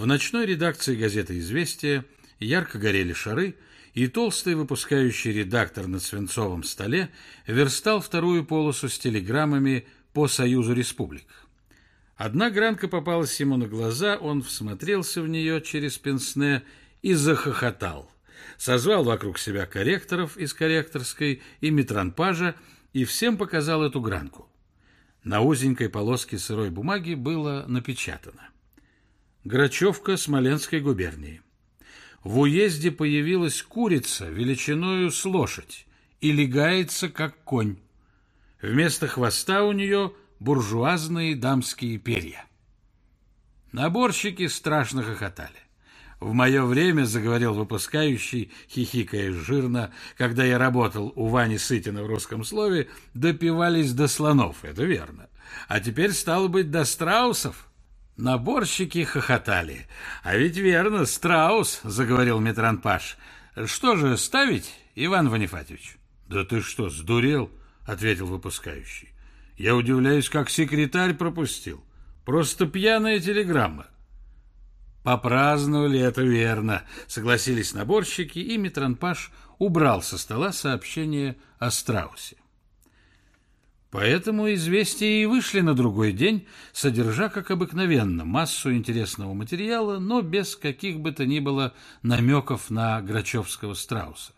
В ночной редакции газеты «Известия» ярко горели шары, и толстый выпускающий редактор на свинцовом столе верстал вторую полосу с телеграммами по Союзу Республик. Одна гранка попалась ему на глаза, он всмотрелся в нее через пенсне и захохотал. Созвал вокруг себя корректоров из корректорской и метранпажа и всем показал эту гранку. На узенькой полоске сырой бумаги было напечатано. Грачевка Смоленской губернии. В уезде появилась курица величиною с лошадь и легается, как конь. Вместо хвоста у нее буржуазные дамские перья. Наборщики страшно хохотали. В мое время, заговорил выпускающий, хихикая жирно, когда я работал у Вани Сытина в русском слове, допивались до слонов, это верно. А теперь, стало быть, до страусов. Наборщики хохотали. А ведь верно, страус, заговорил Метранпаш. Что же, ставить, Иван Ванифатьевич? Да ты что, сдурел? Ответил выпускающий. Я удивляюсь, как секретарь пропустил. Просто пьяная телеграмма. Попраздновали это верно, согласились наборщики, и Митранпаш убрал со стола сообщение о страусе. Поэтому известия и вышли на другой день, содержа, как обыкновенно, массу интересного материала, но без каких бы то ни было намеков на Грачевского страуса.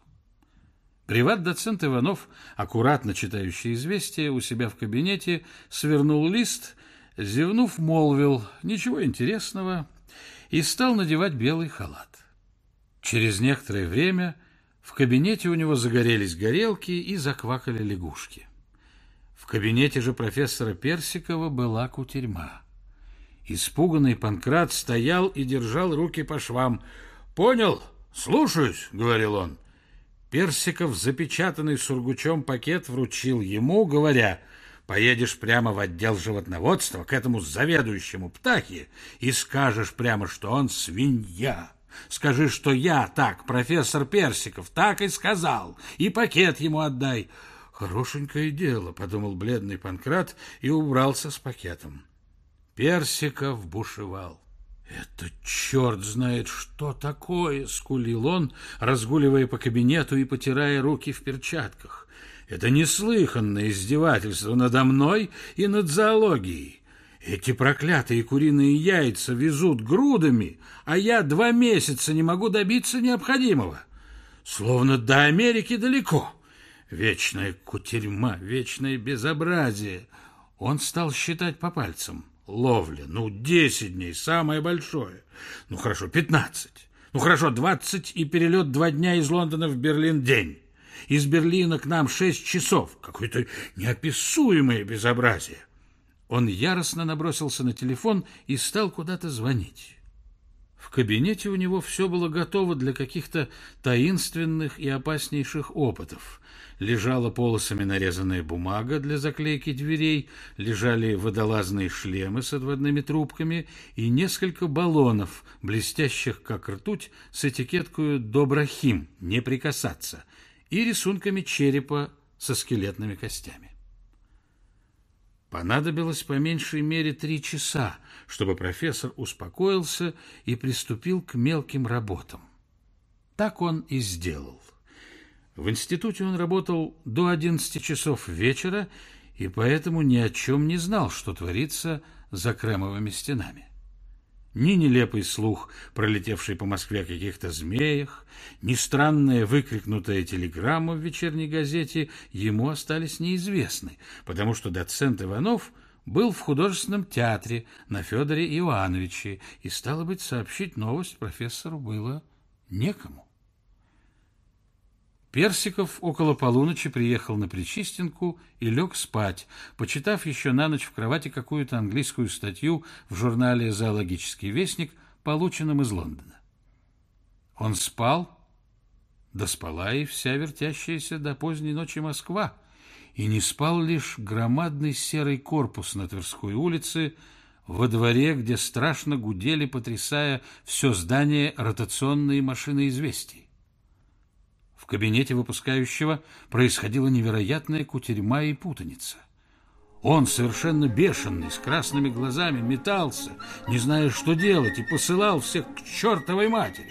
Приват-доцент Иванов, аккуратно читающий известия у себя в кабинете, свернул лист, зевнув, молвил «Ничего интересного», и стал надевать белый халат. Через некоторое время в кабинете у него загорелись горелки и заквакали лягушки. В кабинете же профессора Персикова была кутерьма. Испуганный Панкрат стоял и держал руки по швам. «Понял? Слушаюсь», — говорил он. Персиков запечатанный сургучом пакет вручил ему, говоря — Поедешь прямо в отдел животноводства к этому заведующему птахи и скажешь прямо, что он свинья. Скажи, что я так, профессор Персиков, так и сказал, и пакет ему отдай. Хорошенькое дело, подумал бледный Панкрат и убрался с пакетом. Персиков бушевал. «Это черт знает, что такое!» — скулил он, разгуливая по кабинету и потирая руки в перчатках. Это неслыханное издевательство надо мной и над зоологией. Эти проклятые куриные яйца везут грудами, а я два месяца не могу добиться необходимого. Словно до Америки далеко. Вечная кутерьма, вечное безобразие. Он стал считать по пальцам. Ловля, ну, десять дней, самое большое. Ну, хорошо, пятнадцать. Ну, хорошо, двадцать и перелет два дня из Лондона в Берлин день. Из Берлина к нам шесть часов. Какое-то неописуемое безобразие. Он яростно набросился на телефон и стал куда-то звонить. В кабинете у него все было готово для каких-то таинственных и опаснейших опытов. Лежала полосами нарезанная бумага для заклейки дверей, лежали водолазные шлемы с отводными трубками и несколько баллонов, блестящих как ртуть, с этикеткой «Доброхим, не прикасаться», и рисунками черепа со скелетными костями. Понадобилось по меньшей мере три часа, чтобы профессор успокоился и приступил к мелким работам. Так он и сделал. В институте он работал до 11 часов вечера и поэтому ни о чем не знал, что творится за кремовыми стенами. Ни нелепый слух, пролетевший по Москве о каких-то змеях, ни странная выкрикнутая телеграмма в вечерней газете ему остались неизвестны, потому что доцент Иванов был в художественном театре на Федоре Иоанновиче, и, стало быть, сообщить новость профессору было некому. Персиков около полуночи приехал на Причистенку и лег спать, почитав еще на ночь в кровати какую-то английскую статью в журнале «Зоологический вестник», полученном из Лондона. Он спал, да спала и вся вертящаяся до поздней ночи Москва, и не спал лишь громадный серый корпус на Тверской улице, во дворе, где страшно гудели, потрясая все здание ротационные машины известий. В кабинете выпускающего происходила невероятная кутерьма и путаница. Он, совершенно бешеный, с красными глазами, метался, не зная, что делать, и посылал всех к чертовой матери.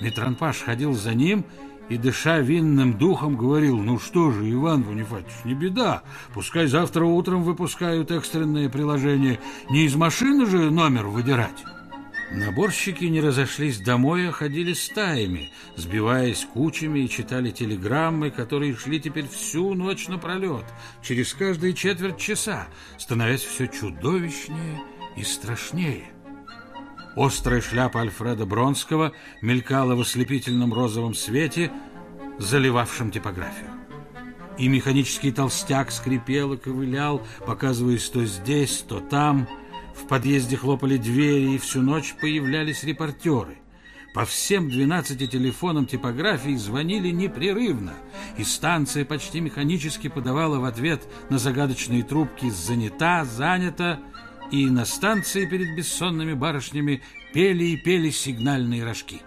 Митранпаш ходил за ним и, дыша винным духом, говорил, «Ну что же, Иван Бонифатьевич, не беда, пускай завтра утром выпускают экстренное приложение, не из машины же номер выдирать». Наборщики не разошлись домой, а ходили стаями, сбиваясь кучами и читали телеграммы, которые шли теперь всю ночь напролет, через каждые четверть часа, становясь все чудовищнее и страшнее. Острая шляпа Альфреда Бронского мелькала в ослепительном розовом свете, заливавшем типографию. И механический толстяк скрипел и ковылял, показываясь то здесь, то там. В подъезде хлопали двери, и всю ночь появлялись репортеры. По всем 12 телефонам типографии звонили непрерывно, и станция почти механически подавала в ответ на загадочные трубки «занята», «занята», и на станции перед бессонными барышнями пели и пели сигнальные рожки.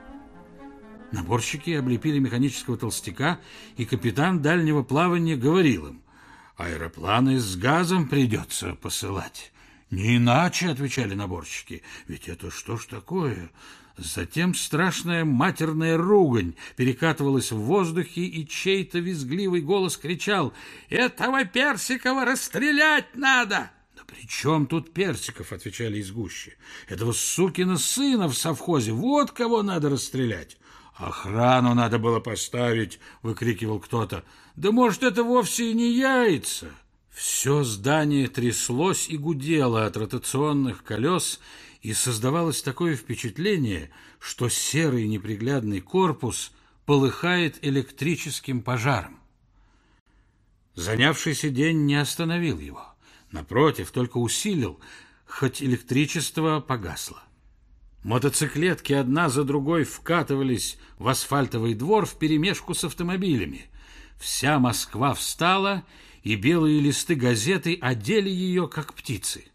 Наборщики облепили механического толстяка, и капитан дальнего плавания говорил им, «Аэропланы с газом придется посылать». «Не иначе», — отвечали наборщики, — «ведь это что ж такое?» Затем страшная матерная ругань перекатывалась в воздухе, и чей-то визгливый голос кричал «Этого Персикова расстрелять надо!» «При чем тут Персиков?» — отвечали из гущи. «Этого сукина сына в совхозе, вот кого надо расстрелять!» «Охрану надо было поставить!» — выкрикивал кто-то. «Да может, это вовсе и не яйца!» Все здание тряслось и гудело от ротационных колес, и создавалось такое впечатление, что серый неприглядный корпус полыхает электрическим пожаром. Занявшийся день не остановил его. Напротив, только усилил, хоть электричество погасло. Мотоциклетки одна за другой вкатывались в асфальтовый двор вперемешку с автомобилями. Вся Москва встала, и белые листы газеты одели ее, как птицы.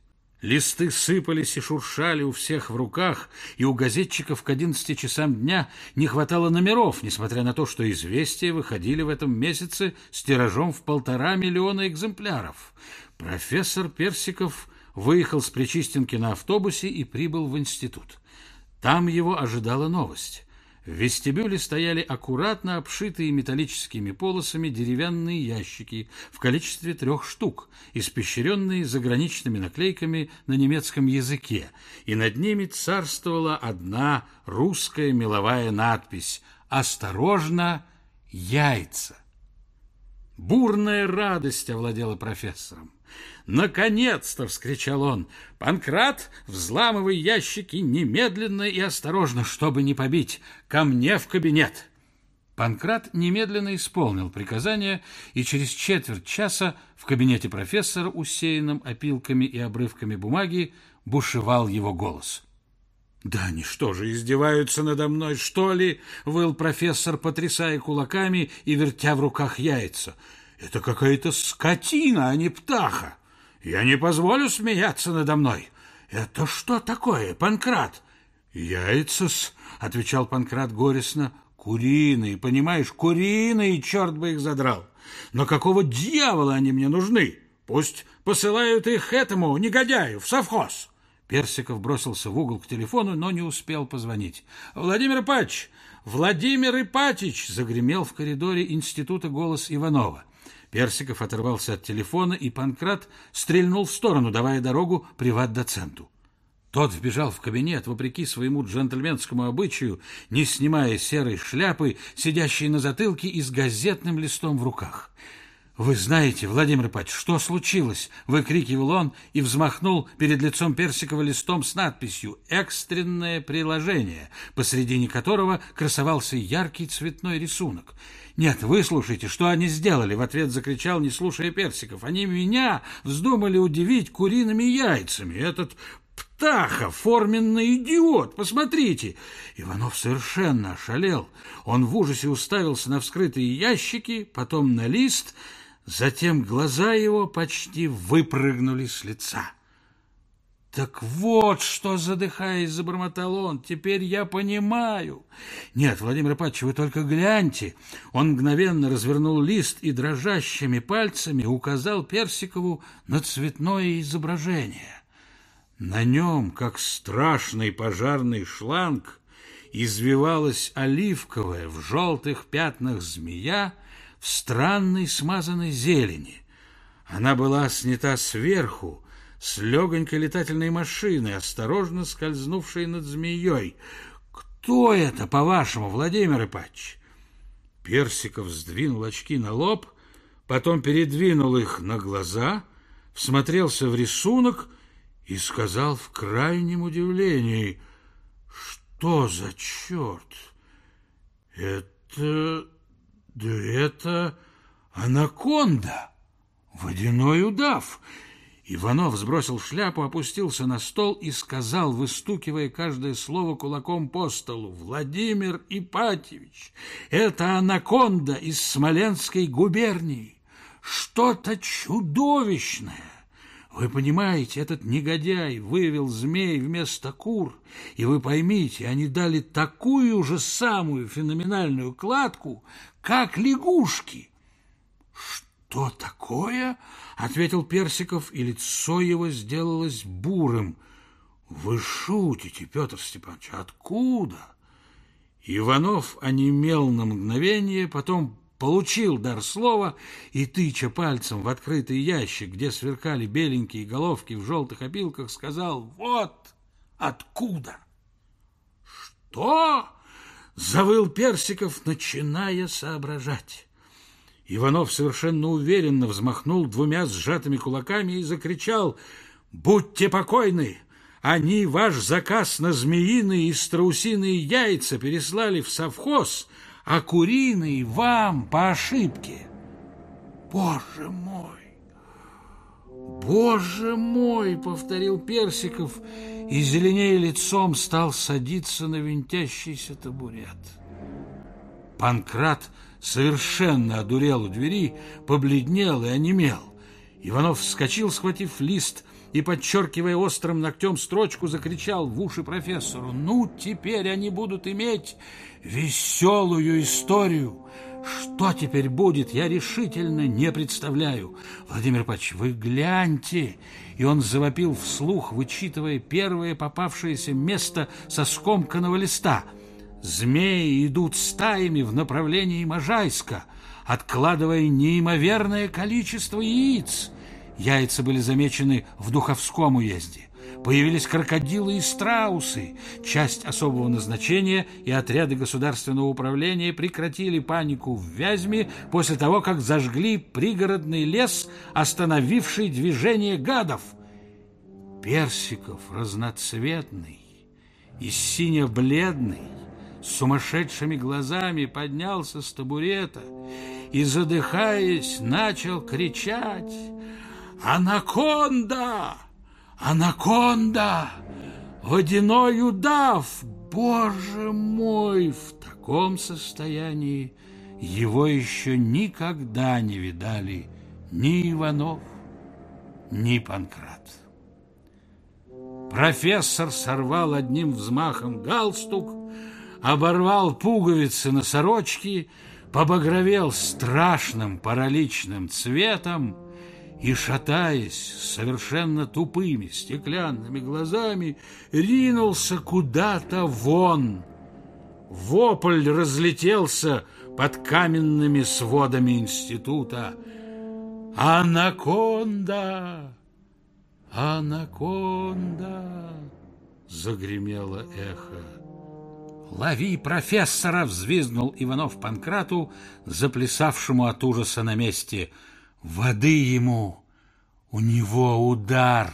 Листы сыпались и шуршали у всех в руках, и у газетчиков к одиннадцати часам дня не хватало номеров, несмотря на то, что «Известия» выходили в этом месяце с тиражом в полтора миллиона экземпляров. Профессор Персиков выехал с Причистенки на автобусе и прибыл в институт. Там его ожидала новость. В вестибюле стояли аккуратно обшитые металлическими полосами деревянные ящики в количестве трех штук, испещренные заграничными наклейками на немецком языке, и над ними царствовала одна русская меловая надпись «Осторожно, яйца». Бурная радость овладела профессором. «Наконец-то!» — вскричал он. «Панкрат, взламывай ящики немедленно и осторожно, чтобы не побить. Ко мне в кабинет!» Панкрат немедленно исполнил приказание, и через четверть часа в кабинете профессора, усеянном опилками и обрывками бумаги, бушевал его голос. «Да они что же, издеваются надо мной, что ли?» — выл профессор, потрясая кулаками и вертя в руках яйца. «Это какая-то скотина, а не птаха!» Я не позволю смеяться надо мной. Это что такое, Панкрат? Яйца-с, отвечал Панкрат горестно. Куриные, понимаешь, куриные, черт бы их задрал. Но какого дьявола они мне нужны? Пусть посылают их этому негодяю в совхоз. Персиков бросился в угол к телефону, но не успел позвонить. «Владимир Ипатич! Владимир Ипатич!» загремел в коридоре института голос Иванова. Персиков оторвался от телефона, и Панкрат стрельнул в сторону, давая дорогу приват-доценту. Тот вбежал в кабинет, вопреки своему джентльменскому обычаю, не снимая серой шляпы, сидящей на затылке и с газетным листом в руках. «Вы знаете, Владимир Ипатьевич, что случилось?» — выкрикивал он и взмахнул перед лицом Персикова листом с надписью «Экстренное приложение», посредине которого красовался яркий цветной рисунок. «Нет, выслушайте, что они сделали!» — в ответ закричал, не слушая Персиков. «Они меня вздумали удивить куриными яйцами. Этот Птаха, форменный идиот, посмотрите!» Иванов совершенно ошалел. Он в ужасе уставился на вскрытые ящики, потом на лист — Затем глаза его почти выпрыгнули с лица. Так вот, что, задыхаясь, забормотал он, теперь я понимаю. Нет, Владимир Ипатович, вы только гляньте. Он мгновенно развернул лист и дрожащими пальцами указал Персикову на цветное изображение. На нем, как страшный пожарный шланг, извивалась оливковая в желтых пятнах змея в странной смазанной зелени. Она была снята сверху, с легонькой летательной машины, осторожно скользнувшей над змеей. «Кто это, по-вашему, Владимир Ипатч?» Персиков сдвинул очки на лоб, потом передвинул их на глаза, всмотрелся в рисунок и сказал в крайнем удивлении, «Что за черт? Это... да это анаконда, водяной удав!» Иванов сбросил шляпу, опустился на стол и сказал, выстукивая каждое слово кулаком по столу, «Владимир Ипатьевич, это анаконда из Смоленской губернии, что-то чудовищное!» Вы понимаете, этот негодяй вывел змей вместо кур, и вы поймите, они дали такую же самую феноменальную кладку, как лягушки. Что такое? ответил Персиков, и лицо его сделалось бурым. Вы шутите, Петр Степанович, откуда? Иванов онемел на мгновение, потом получил дар слова и, тыча пальцем в открытый ящик, где сверкали беленькие головки в желтых опилках, сказал «Вот откуда!» «Что?» — завыл Персиков, начиная соображать. Иванов совершенно уверенно взмахнул двумя сжатыми кулаками и закричал «Будьте покойны! Они ваш заказ на змеиные и страусиные яйца переслали в совхоз, а куриные вам по ошибке». «Боже мой! Боже мой!» — повторил Персиков и, зеленее лицом, стал садиться на винтящийся табурет. Панкрат совершенно одурел у двери, побледнел и онемел. Иванов вскочил, схватив лист, и, подчеркивая острым ногтем строчку, закричал в уши профессору. «Ну, теперь они будут иметь веселую историю. Что теперь будет, я решительно не представляю. Владимир Павлович, вы гляньте!» И он завопил вслух, вычитывая первое попавшееся место со скомканного листа – Змеи идут стаями в направлении Можайска, откладывая неимоверное количество яиц. Яйца были замечены в Духовском уезде. Появились крокодилы и страусы. Часть особого назначения и отряды государственного управления прекратили панику в Вязьме после того, как зажгли пригородный лес, остановивший движение гадов. Персиков разноцветный и сине-бледный сумасшедшими глазами поднялся с табурета и, задыхаясь, начал кричать «Анаконда! Анаконда! Водяной удав! Боже мой!» В таком состоянии его еще никогда не видали ни Иванов, ни Панкрат. Профессор сорвал одним взмахом галстук, оборвал пуговицы на сорочке, побагровел страшным параличным цветом и, шатаясь совершенно тупыми стеклянными глазами, ринулся куда-то вон. Вопль разлетелся под каменными сводами института. «Анаконда! Анаконда!» — загремело эхо. «Лови профессора!» — взвизгнул Иванов Панкрату, заплясавшему от ужаса на месте. «Воды ему! У него удар!»